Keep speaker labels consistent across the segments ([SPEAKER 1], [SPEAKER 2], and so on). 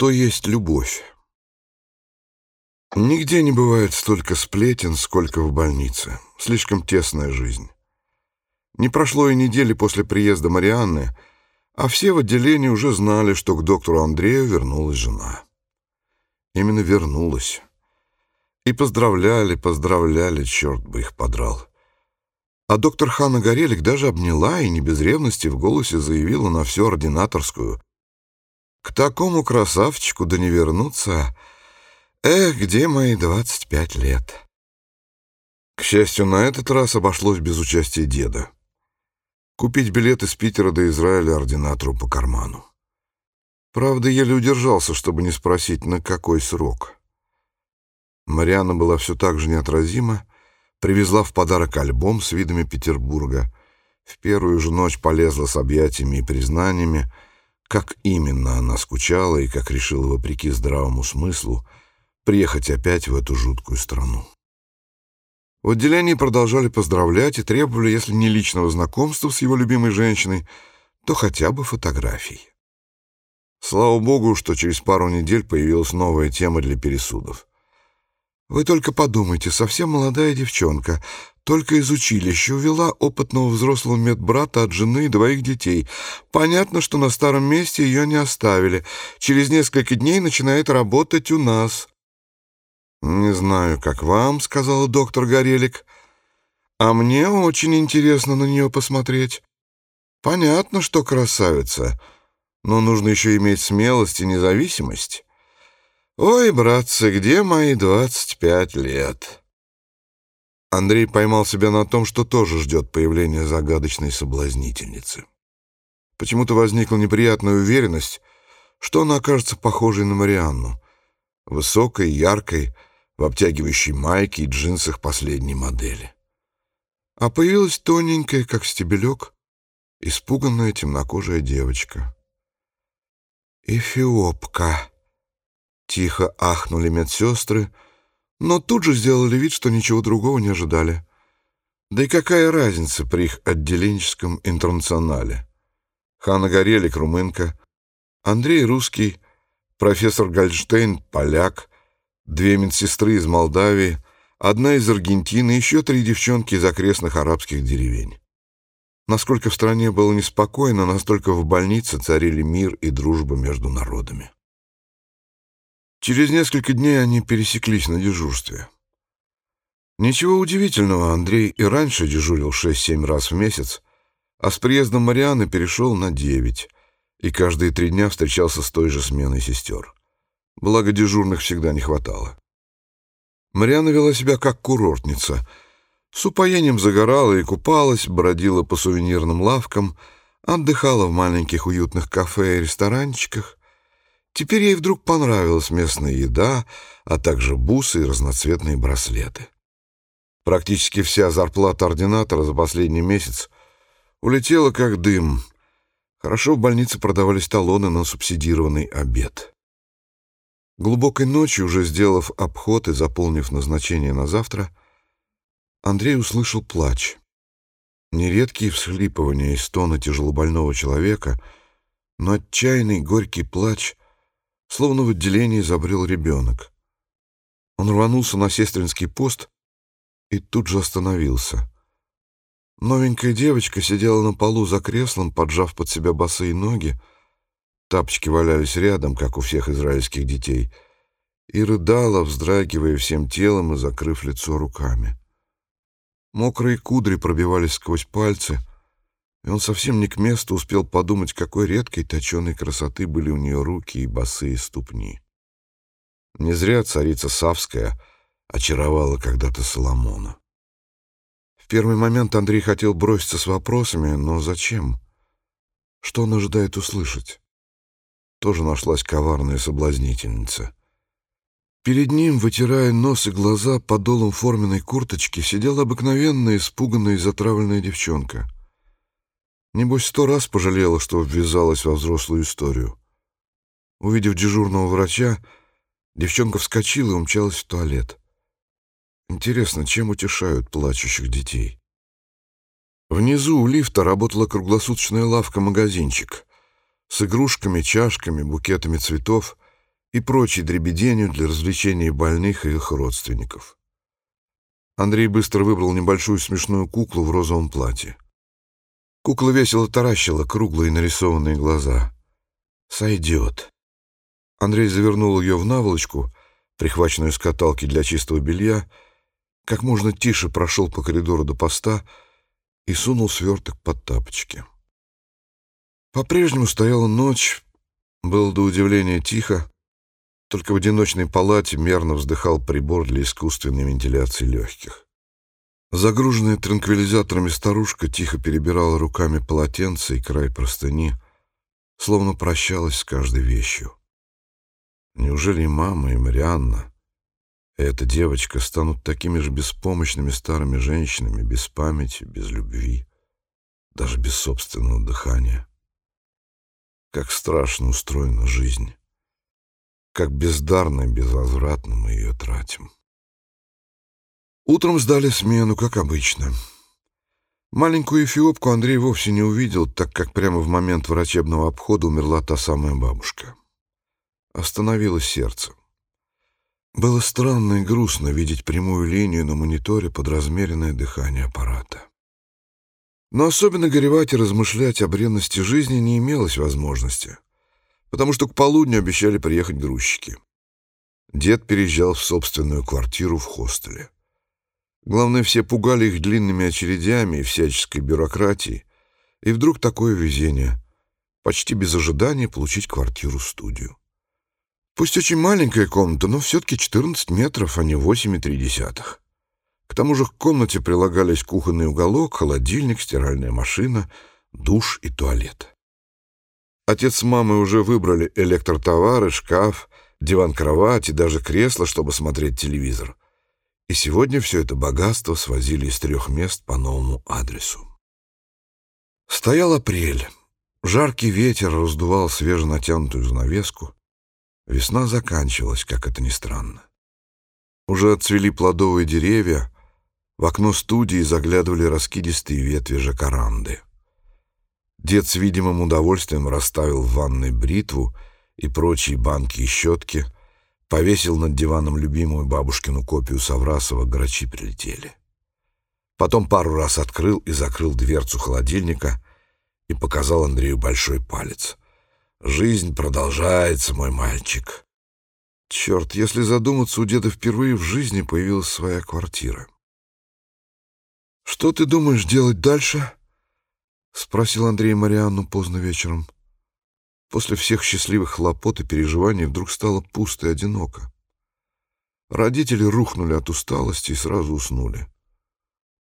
[SPEAKER 1] Что есть любовь? Нигде не бывает столько сплетен, сколько в больнице. Слишком тесная жизнь. Не прошло и недели после приезда Марианны, а все в отделении уже знали, что к доктору Андрею вернулась жена. Именно вернулась. И поздравляли, поздравляли, черт бы их подрал. А доктор Ханна Горелик даже обняла и не без ревности в голосе заявила на всю ординаторскую. «К такому красавчику да не вернуться. Эх, где мои двадцать пять лет?» К счастью, на этот раз обошлось без участия деда. Купить билет из Питера до Израиля ординатору по карману. Правда, еле удержался, чтобы не спросить, на какой срок. Марианна была все так же неотразима, привезла в подарок альбом с видами Петербурга. В первую же ночь полезла с объятиями и признаниями, как именно она скучала и как решила, вопреки здравому смыслу, приехать опять в эту жуткую страну. В отделении продолжали поздравлять и требовали, если не личного знакомства с его любимой женщиной, то хотя бы фотографий. Слава богу, что через пару недель появилась новая тема для пересудов. Вы только подумайте, совсем молодая девчонка, только из училища увела опытного взрослого медбрата от жены и двоих детей. Понятно, что на старом месте ее не оставили. Через несколько дней начинает работать у нас. «Не знаю, как вам», — сказала доктор Горелик. «А мне очень интересно на нее посмотреть. Понятно, что красавица, но нужно еще иметь смелость и независимость». «Ой, братцы, где мои двадцать пять лет?» Андрей поймал себя на том, что тоже ждет появления загадочной соблазнительницы. Почему-то возникла неприятная уверенность, что она окажется похожей на Марианну. Высокой, яркой, в обтягивающей майке и джинсах последней модели. А появилась тоненькая, как стебелек, испуганная темнокожая девочка. «Эфиопка», Тихо ахнули медсестры, но тут же сделали вид, что ничего другого не ожидали. Да и какая разница при их отделенческом интернационале? Ханна Горелик — румынка, Андрей — русский, профессор Гальштейн — поляк, две медсестры из Молдавии, одна из Аргентины, еще три девчонки из окрестных арабских деревень. Насколько в стране было неспокойно, настолько в больнице царили мир и дружба между народами. Через несколько дней они пересеклись на дежурстве. Ничего удивительного, Андрей и раньше дежурил 6-7 раз в месяц, а с приездом Марианы перешел на 9, и каждые три дня встречался с той же сменой сестер. Благо дежурных всегда не хватало. Мариана вела себя как курортница. С упоением загорала и купалась, бродила по сувенирным лавкам, отдыхала в маленьких уютных кафе и ресторанчиках, Теперь ей вдруг понравилась местная еда, а также бусы и разноцветные браслеты. Практически вся зарплата ординатора за последний месяц улетела как дым. Хорошо в больнице продавались талоны на субсидированный обед. Глубокой ночью, уже сделав обход и заполнив назначение на завтра, Андрей услышал плач. Нередкие всхлипывания и стоны тяжелобольного человека, но отчаянный горький плач Словно в отделении забрел ребенок. Он рванулся на сестринский пост и тут же остановился. Новенькая девочка сидела на полу за креслом, поджав под себя босые ноги. Тапочки валялись рядом, как у всех израильских детей, и рыдала, вздрагивая всем телом и закрыв лицо руками. Мокрые кудри пробивались сквозь пальцы — и он совсем не к месту успел подумать, какой редкой точеной красоты были у нее руки и босые ступни. Не зря царица Савская очаровала когда-то Соломона. В первый момент Андрей хотел броситься с вопросами, но зачем? Что он ожидает услышать? Тоже нашлась коварная соблазнительница. Перед ним, вытирая нос и глаза подолом форменной курточки, сидела обыкновенная, испуганная и затравленная девчонка — Небось, сто раз пожалела, что ввязалась во взрослую историю. Увидев дежурного врача, девчонка вскочила и умчалась в туалет. Интересно, чем утешают плачущих детей? Внизу у лифта работала круглосуточная лавка-магазинчик с игрушками, чашками, букетами цветов и прочей дребеденью для развлечения больных и их родственников. Андрей быстро выбрал небольшую смешную куклу в розовом платье. Кукла весело таращила круглые нарисованные глаза. «Сойдет». Андрей завернул ее в наволочку, прихваченную с каталки для чистого белья, как можно тише прошел по коридору до поста и сунул сверток под тапочки. По-прежнему стояла ночь, было до удивления тихо, только в одиночной палате мерно вздыхал прибор для искусственной вентиляции легких. Загруженная транквилизаторами старушка тихо перебирала руками полотенце и край простыни, словно прощалась с каждой вещью. Неужели и мама, и Марианна, и эта девочка станут такими же беспомощными старыми женщинами, без памяти, без любви, даже без собственного дыхания? Как страшно устроена жизнь как бездарно и безвозвратно мы ее тратим. Утром сдали смену, как обычно. Маленькую эфиопку Андрей вовсе не увидел, так как прямо в момент врачебного обхода умерла та самая бабушка. Остановилось сердце. Было странно и грустно видеть прямую линию на мониторе под размеренное дыхание аппарата. Но особенно горевать и размышлять о бренности жизни не имелось возможности — потому что к полудню обещали приехать грузчики. Дед переезжал в собственную квартиру в хостеле. Главное, все пугали их длинными очередями и всяческой бюрократией, и вдруг такое везение — почти без ожидания получить квартиру-студию. Пусть очень маленькая комната, но все-таки 14 метров, а не 8,3. К тому же к комнате прилагались кухонный уголок, холодильник, стиральная машина, душ и туалет. Отец с мамой уже выбрали электротовары, шкаф, диван-кровать и даже кресло, чтобы смотреть телевизор. И сегодня все это богатство свозили из трех мест по новому адресу. Стоял апрель. Жаркий ветер раздувал свеженатянутую занавеску. Весна заканчивалась, как это ни странно. Уже отцвели плодовые деревья, в окно студии заглядывали раскидистые ветви жакаранды. Дед с видимым удовольствием расставил в ванной бритву и прочие банки и щетки, повесил над диваном любимую бабушкину копию Саврасова «Грачи прилетели». Потом пару раз открыл и закрыл дверцу холодильника и показал Андрею большой палец. «Жизнь продолжается, мой мальчик». Черт, если задуматься, у деда впервые в жизни появилась своя квартира. «Что ты думаешь делать дальше?» — спросил Андрей Марианну поздно вечером. После всех счастливых хлопот и переживаний вдруг стало пусто и одиноко. Родители рухнули от усталости и сразу уснули.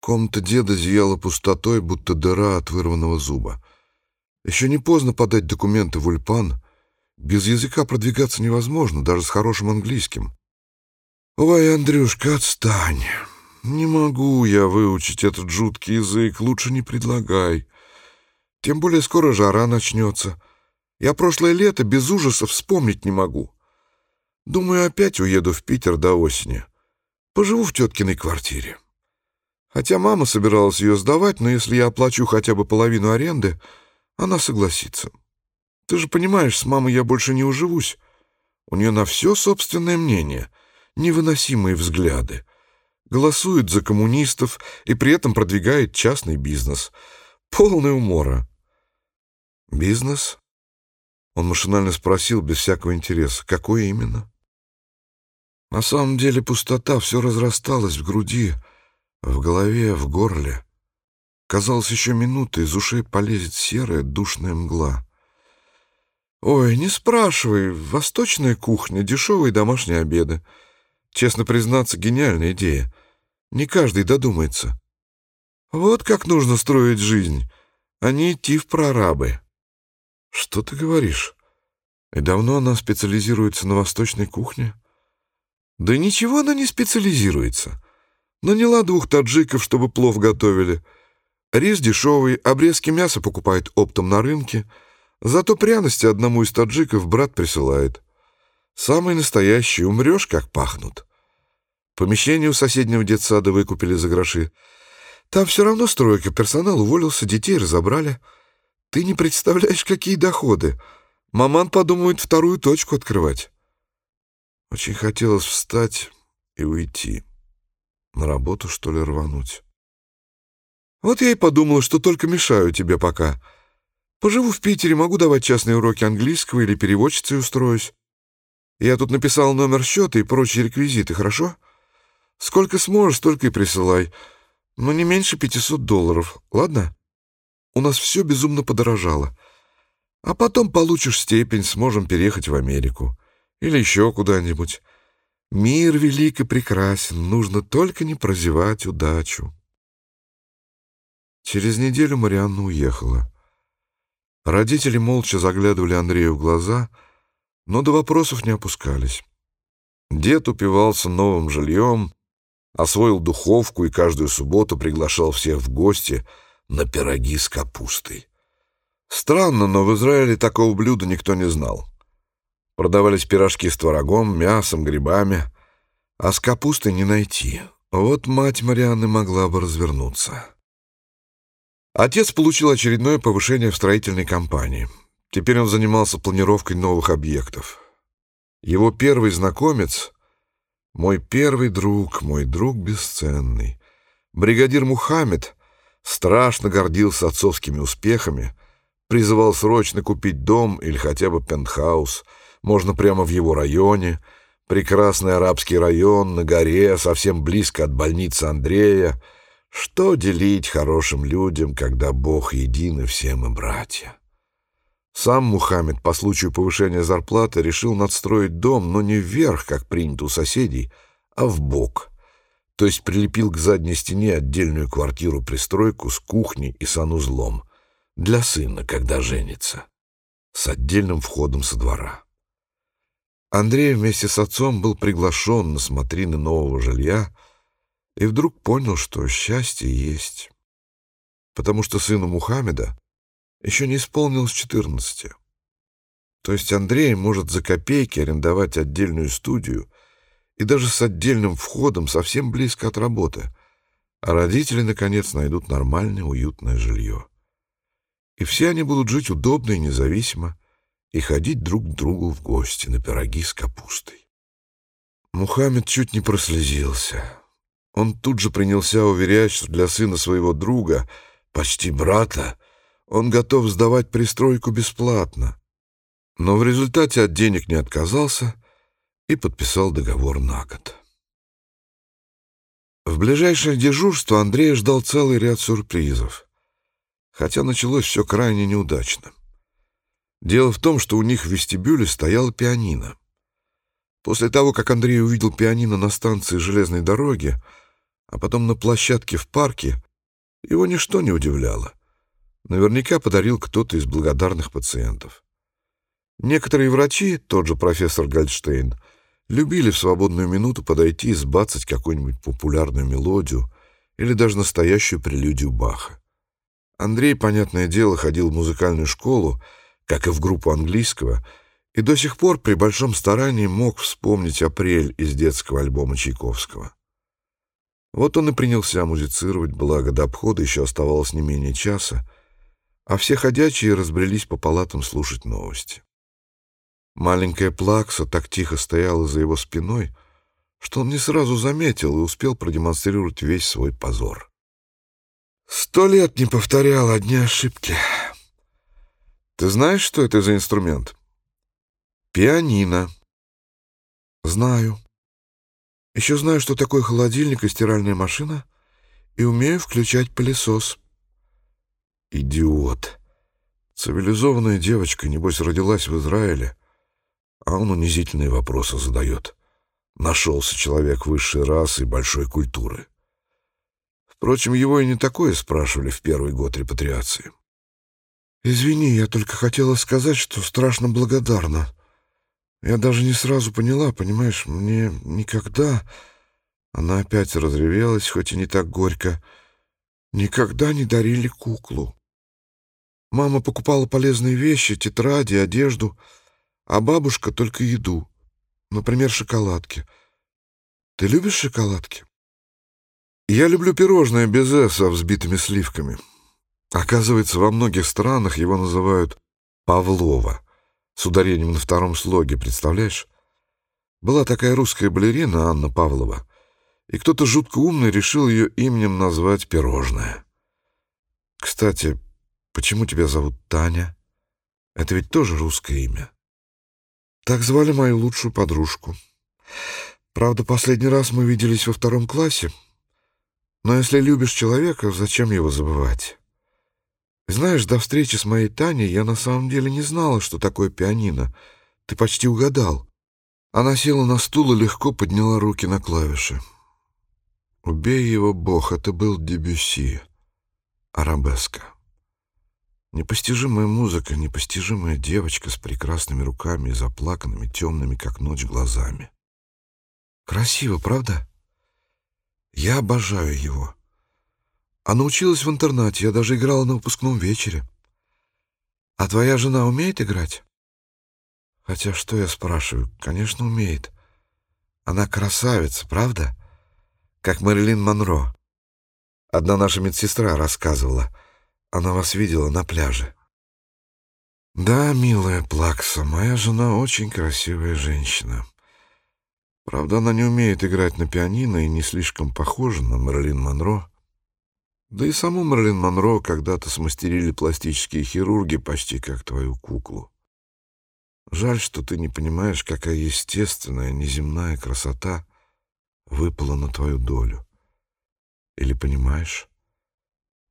[SPEAKER 1] Комната деда зияла пустотой, будто дыра от вырванного зуба. Еще не поздно подать документы в Ульпан. Без языка продвигаться невозможно, даже с хорошим английским. «Ой, Андрюшка, отстань. Не могу я выучить этот жуткий язык, лучше не предлагай. Тем более скоро жара начнется. Я прошлое лето без ужаса вспомнить не могу. Думаю, опять уеду в Питер до осени. Поживу в теткиной квартире. Хотя мама собиралась ее сдавать, но если я оплачу хотя бы половину аренды, она согласится. Ты же понимаешь, с мамой я больше не уживусь. У нее на все собственное мнение, невыносимые взгляды. Голосует за коммунистов и при этом продвигает частный бизнес. Полная умора. «Бизнес?» Он машинально спросил, без всякого интереса. «Какой именно?» На самом деле пустота все разрасталась в груди, в голове, в горле. Казалось, еще минуты из ушей полезет серая душная мгла. «Ой, не спрашивай. Восточная кухня, дешевые домашние обеды. Честно признаться, гениальная идея. Не каждый додумается. Вот как нужно строить жизнь, а не идти в прорабы». «Что ты говоришь? И давно она специализируется на восточной кухне?» «Да ничего она не специализируется. Наняла двух таджиков, чтобы плов готовили. Рис дешевый, обрезки мяса покупает оптом на рынке. Зато пряности одному из таджиков брат присылает. Самые настоящие, умрешь, как пахнут. Помещение у соседнего детсада выкупили за гроши. Там все равно стройка, персонал уволился, детей разобрали». Ты не представляешь, какие доходы. Маман подумает вторую точку открывать. Очень хотелось встать и уйти. На работу, что ли, рвануть. Вот я и подумала, что только мешаю тебе пока. Поживу в Питере, могу давать частные уроки английского или переводчицей устроюсь. Я тут написал номер счета и прочие реквизиты, хорошо? Сколько сможешь, столько и присылай. Но не меньше 500 долларов, ладно? У нас все безумно подорожало. А потом получишь степень, сможем переехать в Америку. Или еще куда-нибудь. Мир велик и прекрасен, нужно только не прозевать удачу. Через неделю Марианна уехала. Родители молча заглядывали Андрею в глаза, но до вопросов не опускались. Дед упивался новым жильем, освоил духовку и каждую субботу приглашал всех в гости на пироги с капустой. Странно, но в Израиле такого блюда никто не знал. Продавались пирожки с творогом, мясом, грибами, а с капустой не найти. Вот мать Марианны могла бы развернуться. Отец получил очередное повышение в строительной компании. Теперь он занимался планировкой новых объектов. Его первый знакомец — мой первый друг, мой друг бесценный. Бригадир Мухаммед страшно гордился отцовскими успехами, призывал срочно купить дом или хотя бы пентхаус, можно прямо в его районе, прекрасный арабский район на горе, совсем близко от больницы Андрея — что делить хорошим людям, когда Бог един и все мы братья? Сам Мухаммед по случаю повышения зарплаты решил надстроить дом, но не вверх, как принято у соседей, а в бок. То есть прилепил к задней стене отдельную квартиру-пристройку с кухней и санузлом для сына, когда женится, с отдельным входом со двора. Андрей вместе с отцом был приглашен на смотрины нового жилья — и вдруг понял, что счастье есть, потому что сыну Мухаммеда еще не исполнилось четырнадцати. То есть Андрей может за копейки арендовать отдельную студию и даже с отдельным входом совсем близко от работы, а родители, наконец, найдут нормальное, уютное жилье. И все они будут жить удобно и независимо и ходить друг к другу в гости на пироги с капустой. Мухаммед чуть не прослезился. Он тут же принялся уверять, что для сына своего друга, почти брата, он готов сдавать пристройку бесплатно. Но в результате от денег не отказался и подписал договор на год. В ближайшее дежурство Андрей ждал целый ряд сюрпризов, хотя началось все крайне неудачно. Дело в том, что у них в вестибюле стояла пианино. После того, как Андрей увидел пианино на станции железной дороги, а потом на площадке в парке, его ничто не удивляло. Наверняка подарил кто-то из благодарных пациентов. Некоторые врачи, тот же профессор Гольдштейн, любили в свободную минуту подойти и сбацать какую-нибудь популярную мелодию или даже настоящую прелюдию Баха. Андрей, понятное дело, ходил в музыкальную школу, как и в группу английского, и до сих пор при большом старании мог вспомнить апрель из детского альбома Чайковского. Вот он и принялся музицировать, благо до обхода еще оставалось не менее часа, а все ходячие разбрелись по палатам слушать новости. Маленькая плакса так тихо стояла за его спиной, что он не сразу заметил и успел продемонстрировать весь свой позор. «Сто лет не повторял одни ошибки. Ты знаешь, что это за инструмент?» «Пианино». «Знаю», еще знаю, что такое холодильник и стиральная машина, и умею включать пылесос. Идиот. Цивилизованная девочка, небось, родилась в Израиле, а он унизительные вопросы задает. Нашелся человек высшей расы и большой культуры. Впрочем, его и не такое спрашивали в первый год репатриации. «Извини, я только хотела сказать, что страшно благодарна», я даже не сразу поняла, понимаешь, мне никогда... Она опять разревелась, хоть и не так горько. Никогда не дарили куклу. Мама покупала полезные вещи, тетради, одежду, а бабушка только еду. Например, шоколадки. Ты любишь шоколадки? Я люблю пирожное без «с» со взбитыми сливками. Оказывается, во многих странах его называют «Павлова» с ударением на втором слоге, представляешь? Была такая русская балерина Анна Павлова, и кто-то жутко умный решил ее именем назвать «Пирожное». Кстати, почему тебя зовут Таня? Это ведь тоже русское имя. Так звали мою лучшую подружку. Правда, последний раз мы виделись во втором классе. Но если любишь человека, зачем его забывать? Знаешь, до встречи с моей Таней я на самом деле не знала, что такое пианино. Ты почти угадал. Она села на стул и легко подняла руки на клавиши. Убей его, Бог, это был Дебюсси. Арабеска. Непостижимая музыка, непостижимая девочка с прекрасными руками и заплаканными, темными, как ночь, глазами. Красиво, правда? Я обожаю его. Она училась в интернате, я даже играла на выпускном вечере. А твоя жена умеет играть? Хотя что я спрашиваю? Конечно, умеет. Она красавица, правда? Как Мэрилин Монро. Одна наша медсестра рассказывала. Она вас видела на пляже. Да, милая Плакса, моя жена очень красивая женщина. Правда, она не умеет играть на пианино и не слишком похожа на Мэрилин Монро. Да и саму Мэрилин Монро когда-то смастерили пластические хирурги почти как твою куклу. Жаль, что ты не понимаешь, какая естественная, неземная красота выпала на твою долю. Или понимаешь?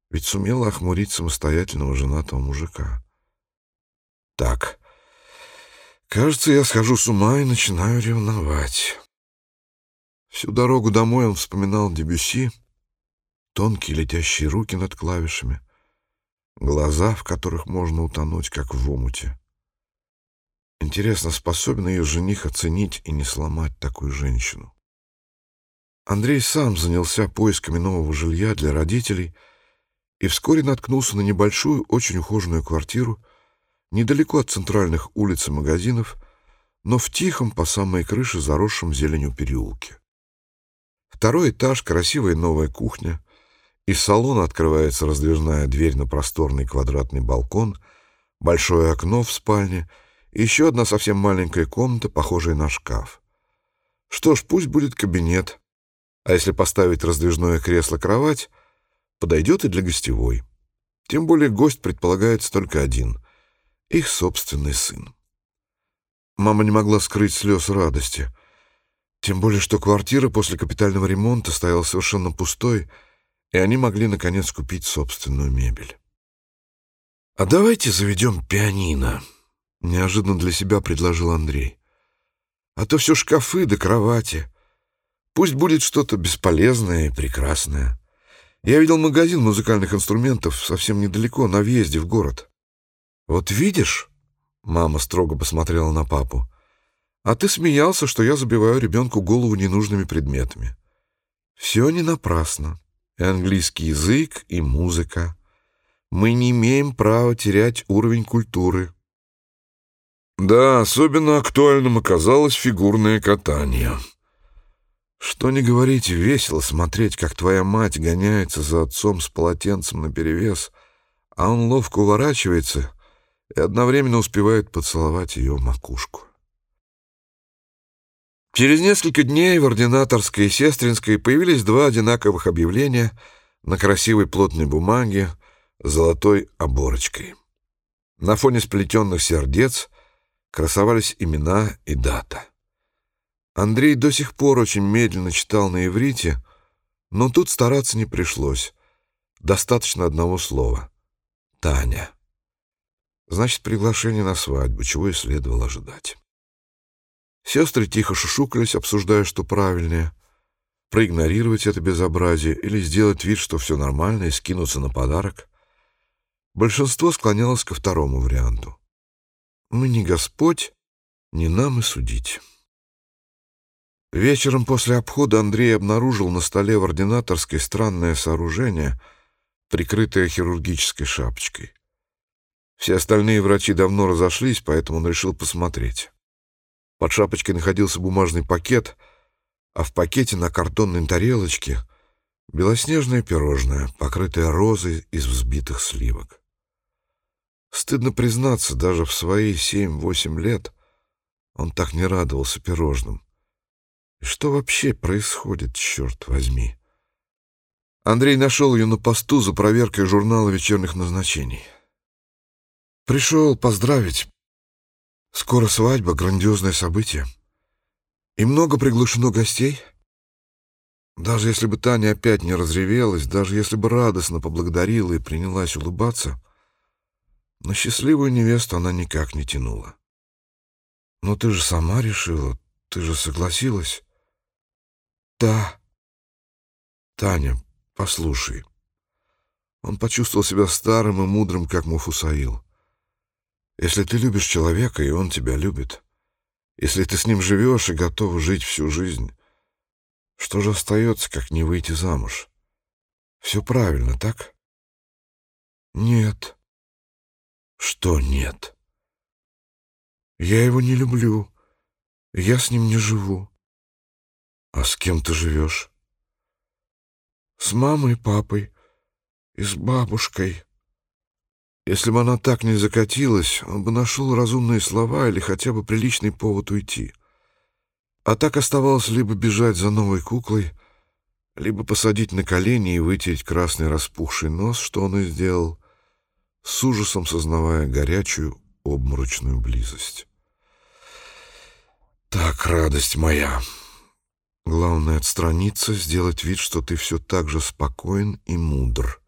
[SPEAKER 1] Ведь сумела охмурить самостоятельного женатого мужика. Так, кажется, я схожу с ума и начинаю ревновать. Всю дорогу домой он вспоминал Дебюси, тонкие летящие руки над клавишами, глаза, в которых можно утонуть, как в омуте. Интересно, способен ее жених оценить и не сломать такую женщину? Андрей сам занялся поисками нового жилья для родителей и вскоре наткнулся на небольшую, очень ухоженную квартиру недалеко от центральных улиц и магазинов, но в тихом, по самой крыше, заросшем зеленью переулке. Второй этаж, красивая новая кухня, из салона открывается раздвижная дверь на просторный квадратный балкон, большое окно в спальне и еще одна совсем маленькая комната, похожая на шкаф. Что ж, пусть будет кабинет. А если поставить раздвижное кресло-кровать, подойдет и для гостевой. Тем более гость предполагается только один — их собственный сын. Мама не могла скрыть слез радости. Тем более, что квартира после капитального ремонта стояла совершенно пустой — и они могли, наконец, купить собственную мебель. «А давайте заведем пианино», — неожиданно для себя предложил Андрей. «А то все шкафы да кровати. Пусть будет что-то бесполезное и прекрасное. Я видел магазин музыкальных инструментов совсем недалеко, на въезде в город. Вот видишь?» — мама строго посмотрела на папу. «А ты смеялся, что я забиваю ребенку голову ненужными предметами. Все не напрасно и английский язык, и музыка. Мы не имеем права терять уровень культуры. Да, особенно актуальным оказалось фигурное катание. Что не говорите, весело смотреть, как твоя мать гоняется за отцом с полотенцем наперевес, а он ловко уворачивается и одновременно успевает поцеловать ее макушку. Через несколько дней в ординаторской и сестринской появились два одинаковых объявления на красивой плотной бумаге с золотой оборочкой. На фоне сплетенных сердец красовались имена и дата. Андрей до сих пор очень медленно читал на иврите, но тут стараться не пришлось. Достаточно одного слова — Таня. Значит, приглашение на свадьбу, чего и следовало ожидать. Сестры тихо шушукались, обсуждая, что правильнее — проигнорировать это безобразие или сделать вид, что все нормально, и скинуться на подарок. Большинство склонялось ко второму варианту. «Мы не Господь, не нам и судить». Вечером после обхода Андрей обнаружил на столе в ординаторской странное сооружение, прикрытое хирургической шапочкой. Все остальные врачи давно разошлись, поэтому он решил посмотреть. Под шапочкой находился бумажный пакет, а в пакете на картонной тарелочке белоснежное пирожное, покрытое розой из взбитых сливок. Стыдно признаться, даже в свои семь-восемь лет он так не радовался пирожным. Что вообще происходит, черт возьми? Андрей нашел ее на посту за проверкой журнала вечерних назначений. Пришел поздравить. Скоро свадьба, грандиозное событие. И много приглашено гостей. Даже если бы Таня опять не разревелась, даже если бы радостно поблагодарила и принялась улыбаться, на счастливую невесту она никак не тянула. «Но ты же сама решила, ты же согласилась?» «Да». «Таня, послушай». Он почувствовал себя старым и мудрым, как Муфусаил. «Если ты любишь человека, и он тебя любит, если ты с ним живешь и готов жить всю жизнь, что же остается, как не выйти замуж? Все правильно, так?» «Нет». «Что нет?» «Я его не люблю. Я с ним не живу». «А с кем ты живешь?» «С мамой папой. И с бабушкой». Если бы она так не закатилась, он бы нашел разумные слова или хотя бы приличный повод уйти. А так оставалось либо бежать за новой куклой, либо посадить на колени и вытереть красный распухший нос, что он и сделал, с ужасом сознавая горячую обморочную близость. «Так, радость моя!» Главное — отстраниться, сделать вид, что ты все так же спокоен и мудр.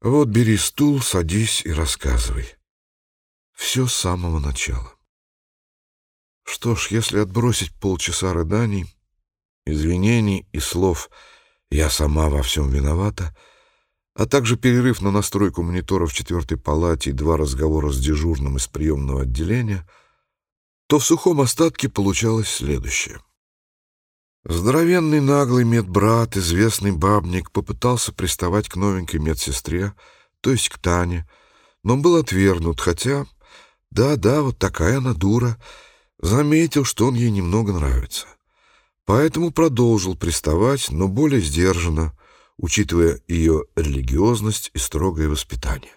[SPEAKER 1] Вот бери стул, садись и рассказывай. Все с самого начала. Что ж, если отбросить полчаса рыданий, извинений и слов «я сама во всем виновата», а также перерыв на настройку монитора в четвертой палате и два разговора с дежурным из приемного отделения, то в сухом остатке получалось следующее. Здоровенный наглый медбрат, известный бабник, попытался приставать к новенькой медсестре, то есть к Тане, но был отвергнут, хотя, да-да, вот такая она дура, заметил, что он ей немного нравится. Поэтому продолжил приставать, но более сдержанно, учитывая ее религиозность и строгое воспитание.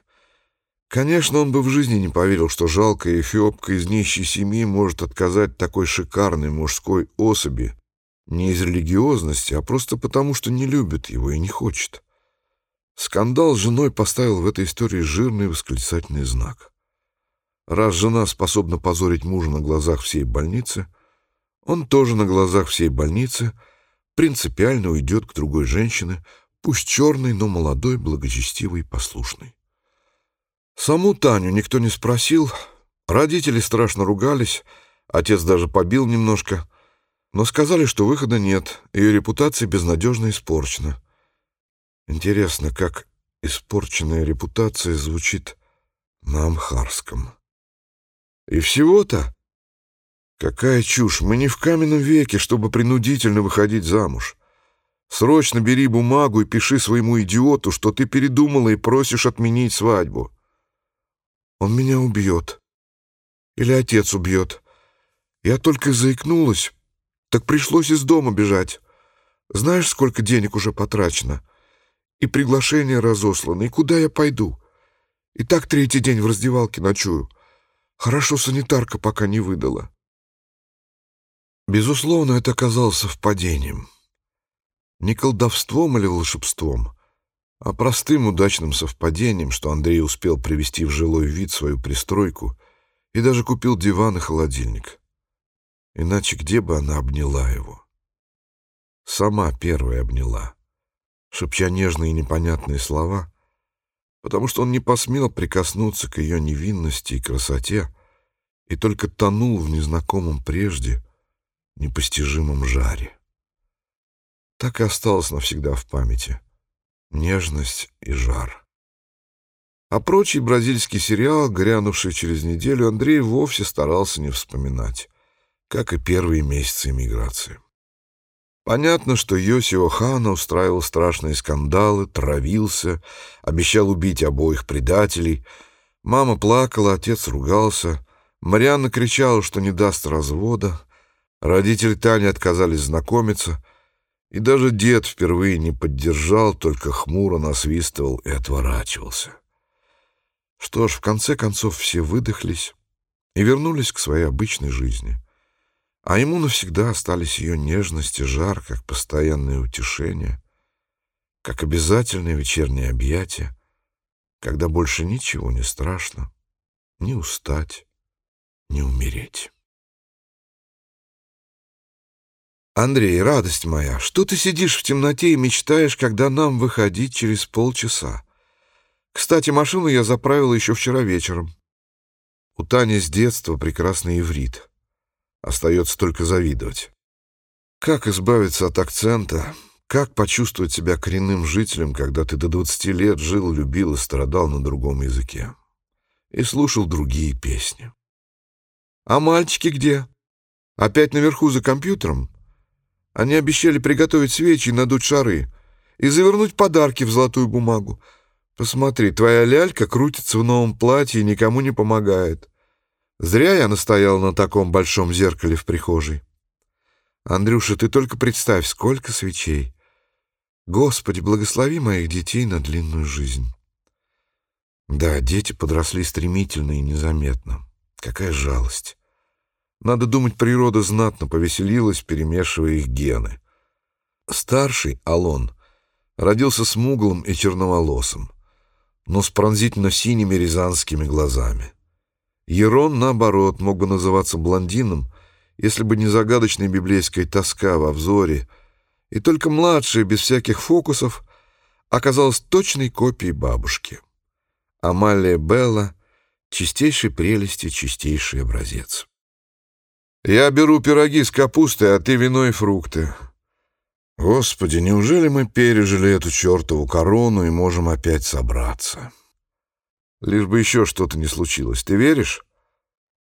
[SPEAKER 1] Конечно, он бы в жизни не поверил, что жалкая эфиопка из нищей семьи может отказать такой шикарной мужской особи, не из религиозности, а просто потому, что не любит его и не хочет. Скандал с женой поставил в этой истории жирный восклицательный знак. Раз жена способна позорить мужа на глазах всей больницы, он тоже на глазах всей больницы принципиально уйдет к другой женщине, пусть черной, но молодой, благочестивой и послушной. Саму Таню никто не спросил, родители страшно ругались, отец даже побил немножко, но сказали, что выхода нет, ее репутация безнадежно испорчена. Интересно, как испорченная репутация звучит на амхарском. И всего-то? Какая чушь! Мы не в каменном веке, чтобы принудительно выходить замуж. Срочно бери бумагу и пиши своему идиоту, что ты передумала и просишь отменить свадьбу. Он меня убьет. Или отец убьет. Я только заикнулась, так пришлось из дома бежать. Знаешь, сколько денег уже потрачено? И приглашения разосланы, и куда я пойду? И так третий день в раздевалке ночую. Хорошо санитарка пока не выдала. Безусловно, это оказалось совпадением. Не колдовством или волшебством, а простым удачным совпадением, что Андрей успел привести в жилой вид свою пристройку и даже купил диван и холодильник. Иначе где бы она обняла его? Сама первая обняла, шепча нежные непонятные слова, потому что он не посмел прикоснуться к ее невинности и красоте и только тонул в незнакомом прежде непостижимом жаре. Так и осталось навсегда в памяти нежность и жар. А прочий бразильский сериал, грянувший через неделю, Андрей вовсе старался не вспоминать как и первые месяцы эмиграции. Понятно, что Йосио Хана устраивал страшные скандалы, травился, обещал убить обоих предателей. Мама плакала, отец ругался. Марианна кричала, что не даст развода. Родители Тани отказались знакомиться. И даже дед впервые не поддержал, только хмуро насвистывал и отворачивался. Что ж, в конце концов все выдохлись и вернулись к своей обычной жизни — а ему навсегда остались ее нежность и жар, как постоянное утешение, как обязательное вечернее объятие, когда больше ничего не страшно, не устать, не умереть. «Андрей, радость моя, что ты сидишь в темноте и мечтаешь, когда нам выходить через полчаса? Кстати, машину я заправил еще вчера вечером. У Тани с детства прекрасный иврит. Остается только завидовать. Как избавиться от акцента? Как почувствовать себя коренным жителем, когда ты до 20 лет жил, любил и страдал на другом языке? И слушал другие песни. А мальчики где? Опять наверху за компьютером? Они обещали приготовить свечи и надуть шары и завернуть подарки в золотую бумагу. Посмотри, твоя лялька крутится в новом платье и никому не помогает. Зря я настоял на таком большом зеркале в прихожей. Андрюша, ты только представь, сколько свечей. Господи, благослови моих детей на длинную жизнь. Да, дети подросли стремительно и незаметно. Какая жалость. Надо думать, природа знатно повеселилась, перемешивая их гены. Старший, Алон, родился смуглым и черноволосым, но с пронзительно синими рязанскими глазами. Ерон, наоборот, мог бы называться блондином, если бы не загадочная библейская тоска во взоре, и только младшая, без всяких фокусов, оказалась точной копией бабушки. Амалия Белла — чистейшей прелести, чистейший образец. «Я беру пироги с капустой, а ты вино и фрукты. Господи, неужели мы пережили эту чертову корону и можем опять собраться?» Лишь бы еще что-то не случилось. Ты веришь?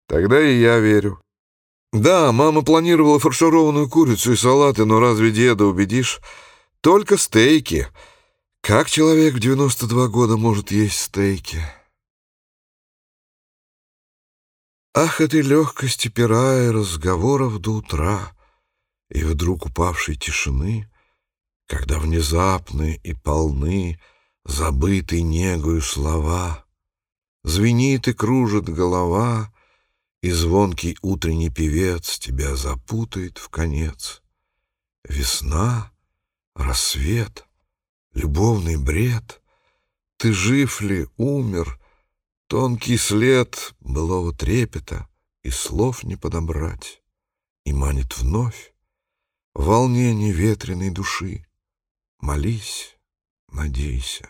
[SPEAKER 1] Тогда и я верю. Да, мама планировала фаршированную курицу и салаты, но разве деда убедишь? Только стейки. Как человек в 92 года может есть стейки? Ах, этой легкости пера и разговоров до утра, и вдруг упавшей тишины, когда внезапны и полны забытые негою слова — Звенит и кружит голова, И звонкий утренний певец Тебя запутает в конец. Весна, рассвет, любовный бред, Ты жив ли, умер, Тонкий след былого трепета И слов не подобрать, И манит вновь волнение ветреной души. Молись, надейся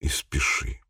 [SPEAKER 1] и спеши.